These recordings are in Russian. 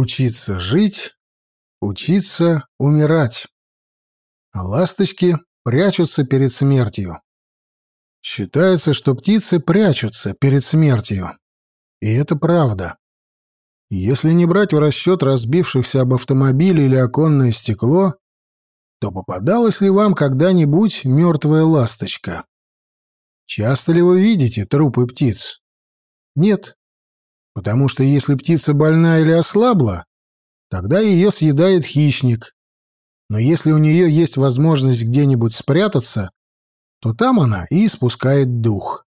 Учиться жить, учиться умирать. Ласточки прячутся перед смертью. Считается, что птицы прячутся перед смертью. И это правда. Если не брать в расчет разбившихся об автомобиль или оконное стекло, то попадалась ли вам когда-нибудь мертвая ласточка? Часто ли вы видите трупы птиц? Нет. Потому что если птица больна или ослабла, тогда ее съедает хищник. Но если у нее есть возможность где-нибудь спрятаться, то там она и испускает дух.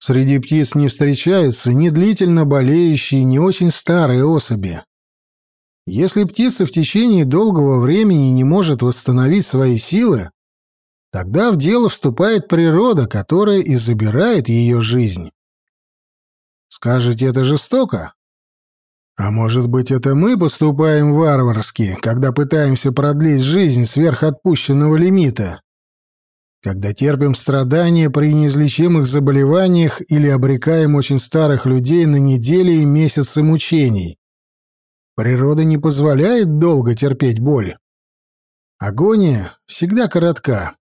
Среди птиц не встречаются ни длительно болеющие, ни очень старые особи. Если птица в течение долгого времени не может восстановить свои силы, тогда в дело вступает природа, которая и забирает ее жизнь. Скажете, это жестоко? А может быть, это мы поступаем варварски, когда пытаемся продлить жизнь сверх отпущенного лимита? Когда терпим страдания при неизлечимых заболеваниях или обрекаем очень старых людей на недели и месяцы мучений? Природа не позволяет долго терпеть боль. Агония всегда коротка.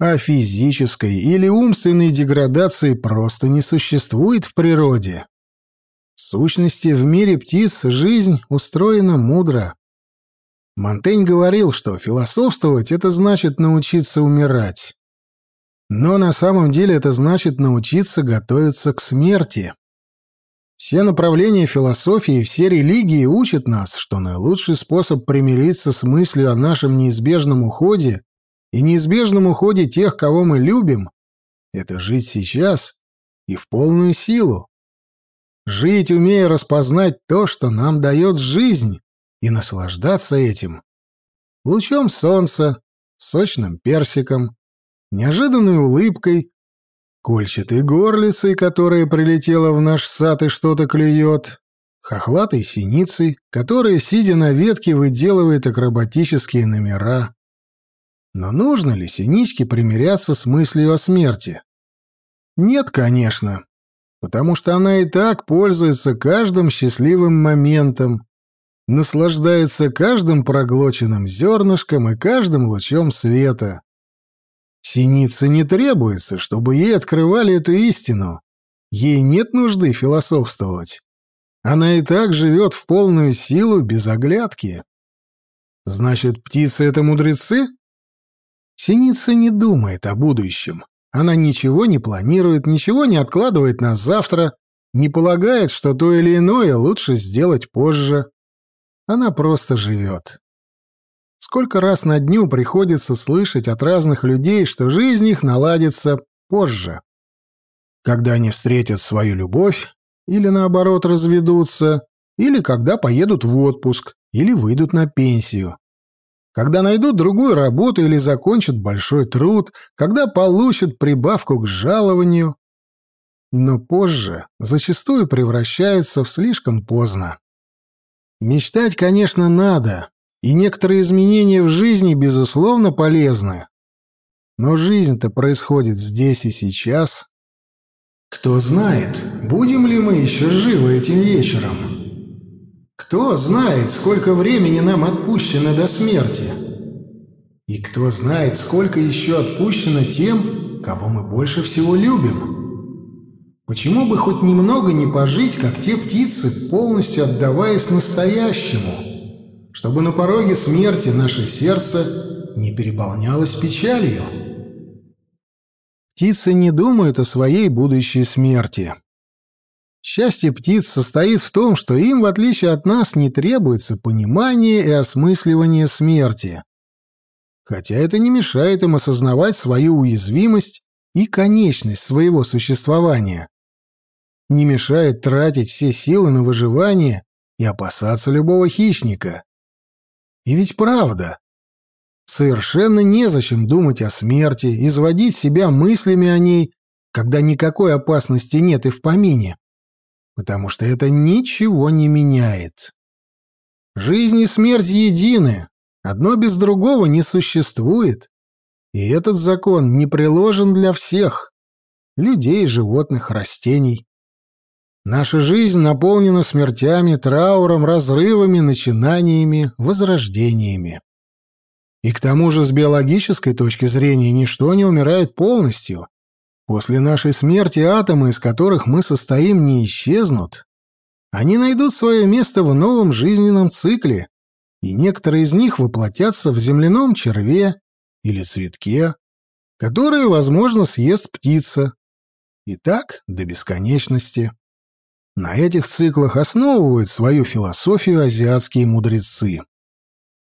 А физической или умственной деградации просто не существует в природе. В сущности, в мире птиц жизнь устроена мудро. Монтень говорил, что философствовать — это значит научиться умирать. Но на самом деле это значит научиться готовиться к смерти. Все направления философии и все религии учат нас, что наилучший способ примириться с мыслью о нашем неизбежном уходе и неизбежном уходе тех, кого мы любим, это жить сейчас и в полную силу. Жить, умея распознать то, что нам дает жизнь, и наслаждаться этим. Лучом солнца, сочным персиком, неожиданной улыбкой, кольчатой горлицей, которая прилетела в наш сад и что-то клюет, хохлатой синицей, которая, сидя на ветке, выделывает акробатические номера. Но нужно ли синичке примиряться с мыслью о смерти? Нет, конечно, потому что она и так пользуется каждым счастливым моментом, наслаждается каждым проглоченным зернышком и каждым лучом света. Синице не требуется, чтобы ей открывали эту истину. Ей нет нужды философствовать. Она и так живет в полную силу без оглядки. Значит, птицы — это мудрецы? Синица не думает о будущем. Она ничего не планирует, ничего не откладывает на завтра, не полагает, что то или иное лучше сделать позже. Она просто живет. Сколько раз на дню приходится слышать от разных людей, что жизнь их наладится позже. Когда они встретят свою любовь, или наоборот разведутся, или когда поедут в отпуск, или выйдут на пенсию. Когда найдут другую работу или закончат большой труд, когда получат прибавку к жалованию. Но позже зачастую превращается в слишком поздно. Мечтать, конечно, надо, и некоторые изменения в жизни, безусловно, полезны. Но жизнь-то происходит здесь и сейчас. Кто знает, будем ли мы еще живы этим вечером? Кто знает, сколько времени нам отпущено до смерти? И кто знает, сколько еще отпущено тем, кого мы больше всего любим? Почему бы хоть немного не пожить, как те птицы, полностью отдаваясь настоящему – чтобы на пороге смерти наше сердце не переполнялось печалью. Птицы не думают о своей будущей смерти. Счастье птиц состоит в том, что им, в отличие от нас, не требуется понимание и осмысливание смерти. Хотя это не мешает им осознавать свою уязвимость и конечность своего существования. Не мешает тратить все силы на выживание и опасаться любого хищника. И ведь правда. Совершенно незачем думать о смерти, изводить себя мыслями о ней, когда никакой опасности нет и в помине, потому что это ничего не меняет. Жизнь и смерть едины, одно без другого не существует, и этот закон не приложен для всех — людей, животных, растений. Наша жизнь наполнена смертями, трауром, разрывами, начинаниями, возрождениями. И к тому же с биологической точки зрения ничто не умирает полностью. После нашей смерти атомы, из которых мы состоим, не исчезнут. Они найдут свое место в новом жизненном цикле, и некоторые из них воплотятся в земляном черве или цветке, которые, возможно, съест птица. И так до бесконечности. На этих циклах основывают свою философию азиатские мудрецы.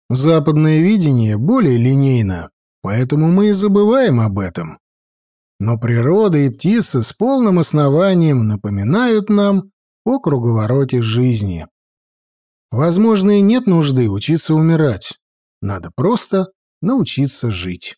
Западное видение более линейно, поэтому мы и забываем об этом. Но природа и птицы с полным основанием напоминают нам о круговороте жизни. Возможно, и нет нужды учиться умирать. Надо просто научиться жить.